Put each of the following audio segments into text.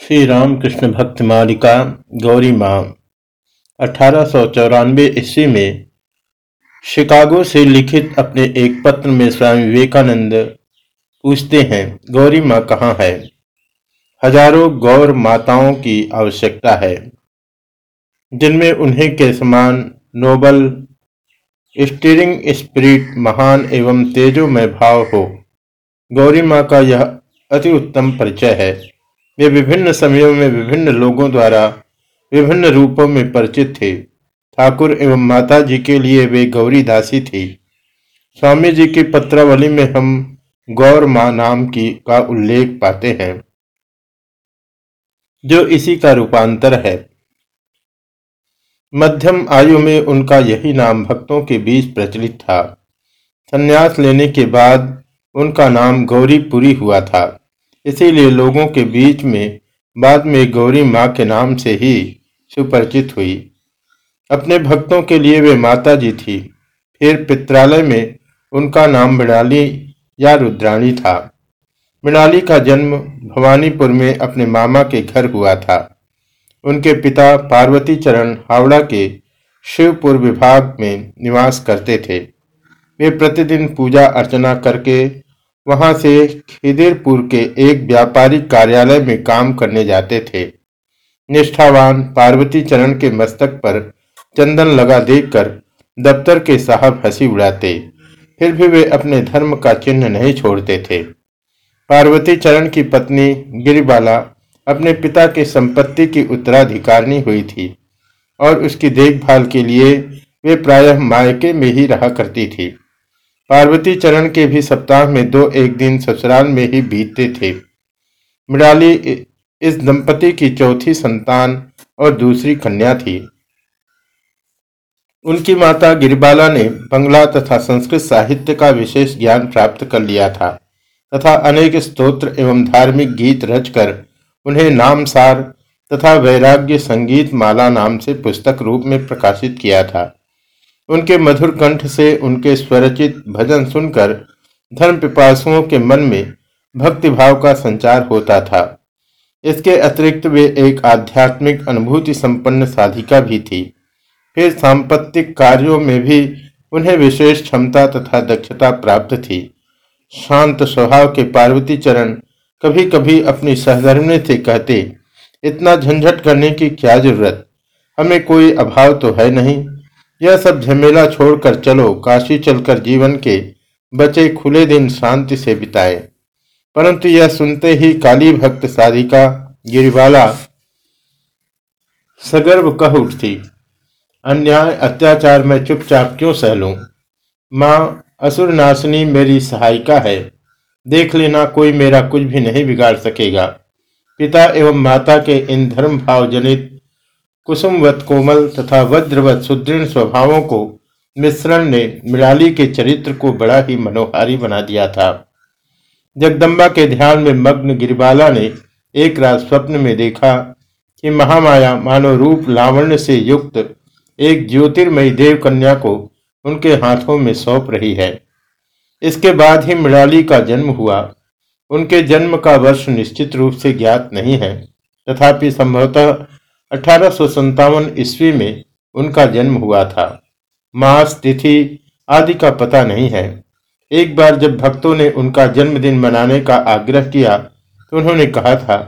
श्री रामकृष्ण भक्त मालिका गौरी माँ। अठारह ईस्वी में शिकागो से लिखित अपने एक पत्र में स्वामी विवेकानंद पूछते हैं, गौरी माँ कहाँ है? हज़ारों गौर माताओं की आवश्यकता है। जिनमें उन्हें के समान नोबल, स्टीरिंग स्पिरिट, महान एवं तेजोमय भाव हो। गौरी माँ का यह अति उत्तम परिचय है। वे विभिन्न समयों में विभिन्न लोगों द्वारा विभिन्न रूपों में परिचित थे। ठाकुर एवं माता जी के लिए वे गौरी दासी थी। स्वामी जी की पत्रावली में हम गौर माँ नाम की का उल्लेख पाते हैं। जो इसी का रूपांतर है। मध्यम आयु में उनका यही नाम भक्तों के बीच प्रचलित था। संन्यास लेने के बाद उनका नाम गौरीपुरी हुआ था। इसीलिए लोगों के बीच में, बाद में गौरी माँ के नाम से ही सुपरिचित हुई। अपने भक्तों के लिए वे माता जी थी। फिर पित्रालय में उनका नाम मृणाली या रुद्राणी था। मृणाली का जन्म भवानीपुर में अपने मामा के घर हुआ था। उनके पिता पार्वती चरण हावड़ा के शिवपुर विभाग में निवास करते थे। वे प्रतिदिन पूजा अर्चना करके वहाँ से खिदिरपुर के एक व्यापारिक कार्यालय में काम करने जाते थे। निष्ठावान पार्वती चरण के मस्तक पर चंदन लगा देखकर दफ्तर के साहब हँसी उड़ाते, फिर भी वे अपने धर्म का चिन्ह नहीं छोड़ते थे। पार्वती चरण की पत्नी गिरिबाला अपने पिता के संपत्ति की उत्तराधिकारिणी हुई थी और उसकी देखभाल के लिए वे प्रायः मायके में ही रहा करती थी। पार्वती चरण के भी सप्ताह में दो एक दिन ससुराल में ही बीतते थे। मृणाली इस दंपति की चौथी संतान और दूसरी कन्या थी। उनकी माता गिरिबाला ने बंगला तथा संस्कृत साहित्य का विशेष ज्ञान प्राप्त कर लिया था तथा अनेक स्तोत्र एवं धार्मिक गीत रचकर उन्हें नामसार तथा वैराग्य संगीत माला नाम से पुस्तक रूप में प्रकाशित किया था। उनके मधुर कंठ से उनके स्वरचित भजन सुनकर धर्म पिपासुओं के मन में भक्ति भाव का संचार होता था। इसके अतिरिक्त वे एक आध्यात्मिक अनुभूति संपन्न साधिका भी थी। फिर सांपत्तिक कार्यों में भी उन्हें विशेष क्षमता तथा दक्षता प्राप्त थी। शांत स्वभाव के पार्वती चरण कभी कभी अपनी सहधर्मणी से कहते, इतना झंझट करने की क्या ज़रूरत? हमें कोई अभाव तो है नहीं। यह सब झमेला छोड़कर चलो, काशी चलकर जीवन के बचे खुले दिन शांति से बिताए। परंतु यह सुनते ही काली भक्त साधिका गिरिवाला सगर्व कह उठती, अन्याय, अत्याचार, में चुपचाप क्यों सह लू? माँ, असुर नाशनी मेरी सहायिका है। देख लेना, कोई मेरा कुछ भी नहीं बिगाड़ सकेगा। पिता एवं माता के इन धर्म भाव जनित कुसुमवत कोमल तथा वज्रवत सुदृढ़ स्वभावों को मिश्रण ने मृणाली के चरित्र को बड़ा ही मनोहारी बना दिया था। जगदम्बा के ध्यान में मग्न गिरिबाला ने एक रात स्वप्न में देखा कि महामाया मानव रूप लावण्य से युक्त एक ज्योतिर्मयी देव कन्या को उनके हाथों में सौंप रही है। इसके बाद ही मृणाली का जन्म हुआ। उनके जन्म का वर्ष निश्चित रूप से ज्ञात नहीं है। तथापि संभवतः अठारह ईस्वी में उनका जन्म हुआ था। मास तिथि आदि का पता नहीं है। एक बार जब भक्तों ने उनका जन्मदिन मनाने का आग्रह किया तो उन्होंने कहा था,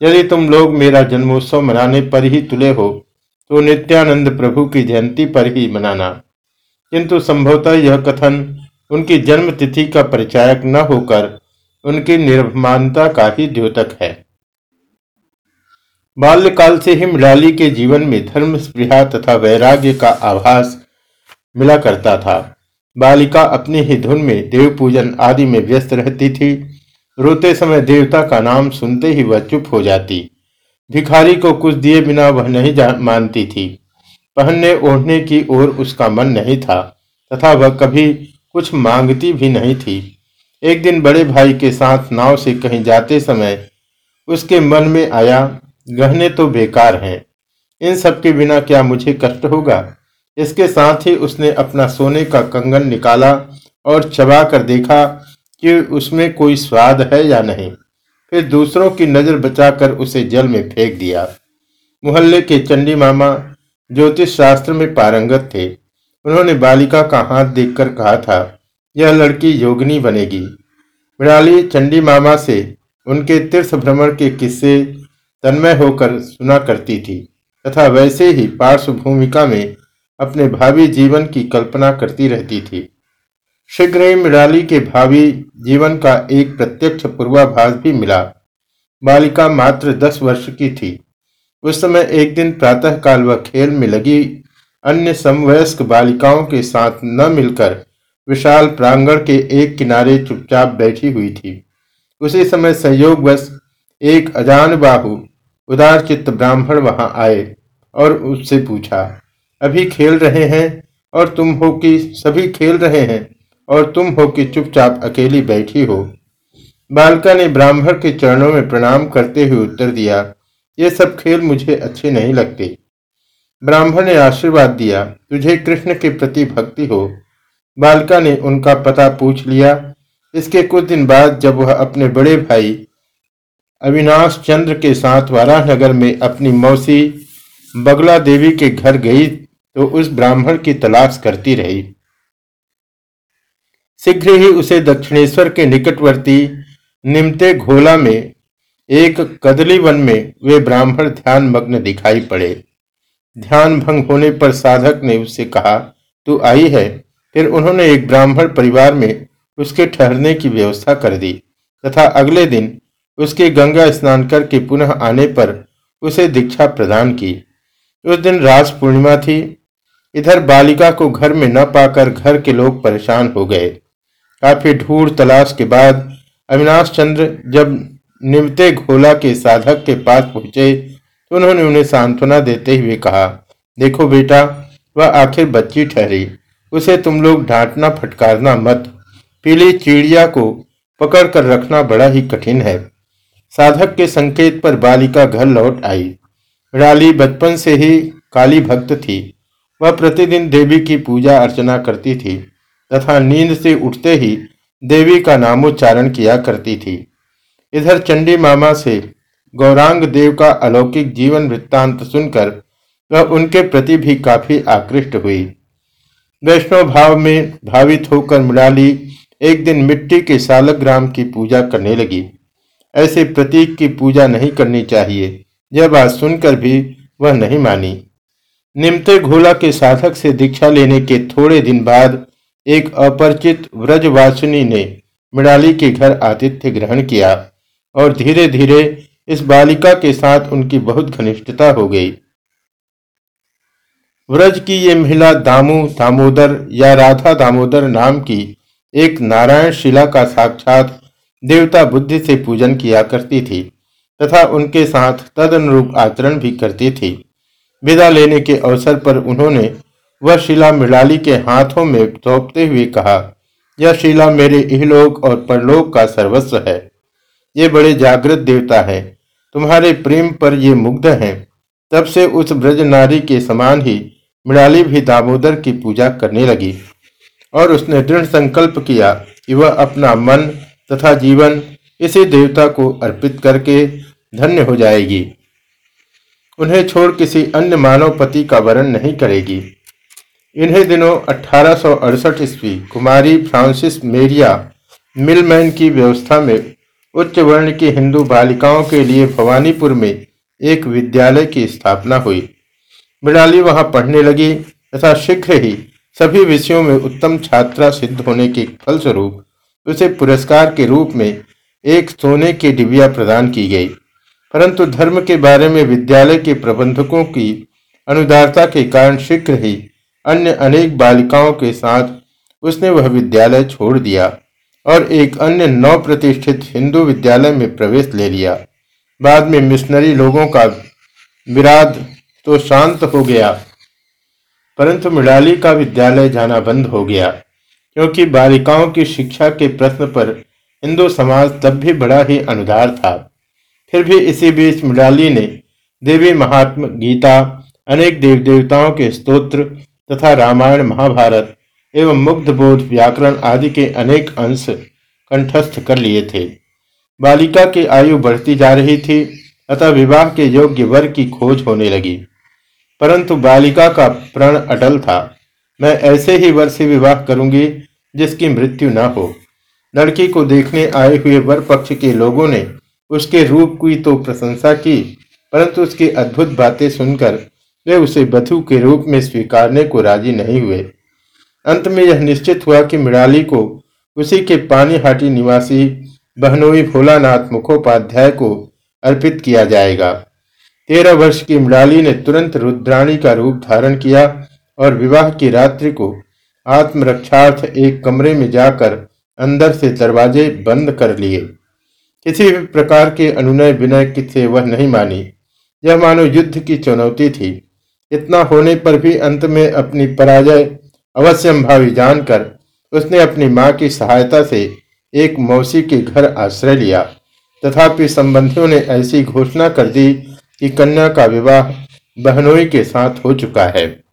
यदि तुम लोग मेरा जन्मोत्सव मनाने पर ही तुले हो तो नित्यानंद प्रभु की जयंती पर ही मनाना। किंतु संभवतः यह कथन उनकी जन्म तिथि का परिचायक न होकर उनकी निर्भमानता का ही द्योतक है। बाल्यकाल से ही मृणाली के जीवन में धर्म, स्पृहा तथा वैराग्य का आभास मिला करता था। बालिका अपनी ही धुन में देव पूजन आदि में व्यस्त रहती थी। रोते समय देवता का नाम सुनते ही वह चुप हो जाती। भिखारी को कुछ दिए बिना वह नहीं मानती थी। पहनने, ओढ़ने की ओर उसका मन नहीं था, तथा वह कभी कुछ मांगती भी नहीं थी। एक दिन बड़े भाई के साथ नाव से कहीं जाते समय उसके मन में आया गहने तो बेकार हैं। इन सब के बिना क्या मुझे कष्ट होगा? इसके साथ ही उसने अपना सोने का कंगन निकाला और चबा कर देखा कि उसमें कोई स्वाद है या नहीं। फिर दूसरों की नज़र बचाकर उसे जल में फेंक दिया। मोहल्ले के चंडी मामा ज्योतिष शास्त्र में पारंगत थे। उन्होंने बालिका का हाथ देखकर कहा था, यह लड़की योगिनी बनेगी। मृणाली चंडी मामा से उनके तीर्थ भ्रमण के किस्से तन्मय होकर सुना करती थी, तथा वैसे ही पार्श्व भूमिका में अपने भावी जीवन की कल्पना करती रहती थी। शीघ्र ही मृणाली के भावी जीवन का एक प्रत्यक्ष पूर्वाभास भी मिला। बालिका मात्र दस वर्ष की थी। उस समय एक दिन प्रातःकाल वह खेल में लगी। अन्य समवयस्क बालिकाओं के साथ न मिलकर विशाल प्रांगण के एक किनारे चुपचाप बैठी हुई थी। उसी समय संयोगवश एक अजान बाहु उदार चित्त ब्राह्मण वहाँ आए और उससे पूछा, अभी खेल रहे हैं और तुम हो कि सभी खेल रहे हैं और तुम हो कि चुपचाप अकेली बैठी हो? बालिका ने ब्राह्मण के चरणों में प्रणाम करते हुए उत्तर दिया, ये सब खेल मुझे अच्छे नहीं लगते। ब्राह्मण ने आशीर्वाद दिया, तुझे कृष्ण के प्रति भक्ति हो। बालिका ने उनका पता पूछ लिया। इसके कुछ दिन बाद जब वह अपने बड़े भाई अविनाश चंद्र के साथ वारानगर में अपनी मौसी बगला देवी के घर गई तो उस ब्राह्मण की तलाश करती रही। शीघ्र ही उसे दक्षिणेश्वर के निकटवर्ती निमते घोला में, एक कदली वन में वे ब्राह्मण ध्यान मग्न दिखाई पड़े। ध्यान भंग होने पर साधक ने उससे कहा, तू आई है? फिर उन्होंने एक ब्राह्मण परिवार में उसके ठहरने की व्यवस्था कर दी तथा अगले दिन उसके गंगा स्नान करके पुनः आने पर उसे दीक्षा प्रदान की। उस दिन रास पूर्णिमा थी। इधर बालिका को घर में न पाकर घर के लोग परेशान हो गए। काफ़ी ढूंढ तलाश के बाद अविनाश चंद्र जब निमते घोला के साधक के पास पहुँचे तो उन्होंने उन्हें सांत्वना देते हुए कहा, देखो बेटा, वह आखिर बच्ची ठहरी। उसे तुम लोग डांटना फटकारना मत। पीली चिड़िया को पकड़ कर रखना बड़ा ही कठिन है। साधक के संकेत पर बालिका घर लौट आई। मृणाली बचपन से ही काली भक्त थी। वह प्रतिदिन देवी की पूजा अर्चना करती थी तथा नींद से उठते ही देवी का नामोच्चारण किया करती थी। इधर चंडी मामा से गौरांग देव का अलौकिक जीवन वृत्तांत सुनकर वह उनके प्रति भी काफ़ी आकृष्ट हुई। वैष्णव भाव में भावित होकर मृणाली एक दिन मिट्टी के सालग्राम की पूजा करने लगी। ऐसे प्रतीक की पूजा नहीं करनी चाहिए। यह बात सुनकर भी वह नहीं मानी। निमते घोला के साधक से दीक्षा लेने के थोड़े दिन बाद एक अपरिचित व्रजवासिनी ने मृणाली के घर आतिथ्य ग्रहण किया और धीरे धीरे इस बालिका के साथ उनकी बहुत घनिष्ठता हो गई। व्रज की ये महिला दामू दामोदर या राधा दामोदर नाम की एक नारायण शिला का साक्षात देवता बुद्धि से पूजन किया करती थी, तथा उनके साथ तद अनुरूप आचरण भी करती थी। विदा लेने के अवसर पर उन्होंने वह शिला मृणाली के हाथों में सौंपते हुए कहा, यह शिला मेरे इहलोक और परलोक का सर्वस्व है। ये बड़े जागृत देवता है। तुम्हारे प्रेम पर ये मुग्ध हैं। तब से उस ब्रज नारी के समान ही मृणाली भी दामोदर की पूजा करने लगी। और उसने दृढ़ संकल्प किया कि वह अपना मन तथा जीवन इसी देवता को अर्पित करके धन्य हो जाएगी। उन्हें छोड़ किसी अन्य मानव पति का वर्ण नहीं करेगी। इन्हीं दिनों अठारह ईस्वी, कुमारी फ्रांसिस मेरिया मिलमैन की व्यवस्था में उच्च वर्ण की हिंदू बालिकाओं के लिए भवानीपुर में एक विद्यालय की स्थापना हुई। मृणाली वहाँ पढ़ने लगी तथा शीघ्र ही सभी विषयों में उत्तम छात्रा सिद्ध होने के फलस्वरूप उसे पुरस्कार के रूप में एक सोने की डिबिया प्रदान की गई। परंतु धर्म के बारे में विद्यालय के प्रबंधकों की अनुदारता के कारण शीघ्र ही अन्य अनेक बालिकाओं के साथ उसने वह विद्यालय छोड़ दिया और एक अन्य नौ प्रतिष्ठित हिंदू विद्यालय में प्रवेश ले लिया। बाद में मिशनरी लोगों का विराध तो शांत हो गया, परंतु मृणाली का विद्यालय जाना बंद हो गया। क्योंकि बालिकाओं की शिक्षा के प्रश्न पर हिंदू समाज तब भी बड़ा ही अनुदार था। फिर भी इसी बीच मृणाली ने देवी महात्मा गीता, अनेक देव देवताओं के स्तोत्र तथा रामायण, महाभारत एवं मुग्ध बोध, व्याकरण आदि के अनेक अंश कंठस्थ कर लिए थे। बालिका की आयु बढ़ती जा रही थी, अतः विवाह के योग्य वर की खोज होने लगी। परंतु बालिका का प्रण अटल था। मैं ऐसे ही वर से विवाह करूँगी, जिसकी मृत्यु न हो। लड़की को देखने आए हुए वर पक्ष के लोगों ने उसके रूप की तो प्रशंसा की, परंतु उसकी अद्भुत बातें सुनकर वे उसे बधु के रूप में स्वीकारने को राज़ी नहीं हुए। अंत में यह निश्चित हुआ कि मृणाली को उसी के पानीहाटी निवासी बहनोई भोलानाथ मुखोपाध्याय को अर्पित किया जाएगा। तेरह वर्ष की मृणाली ने तुरंत रुद्राणी का रूप धारण किया और विवाह की रात्रि को आत्मरक्षार्थ एक कमरे में जाकर अंदर से दरवाजे बंद कर लिए। किसी भी प्रकार के अनुनय विनय से वह नहीं मानी। यह मानो युद्ध की चुनौती थी। इतना होने पर भी अंत में अपनी पराजय अवश्यम भावी जानकर उसने अपनी माँ की सहायता से एक मौसी के घर आश्रय लिया। तथापि संबंधियों ने ऐसी घोषणा कर दी कि कन्या का विवाह बहनोई के साथ हो चुका है।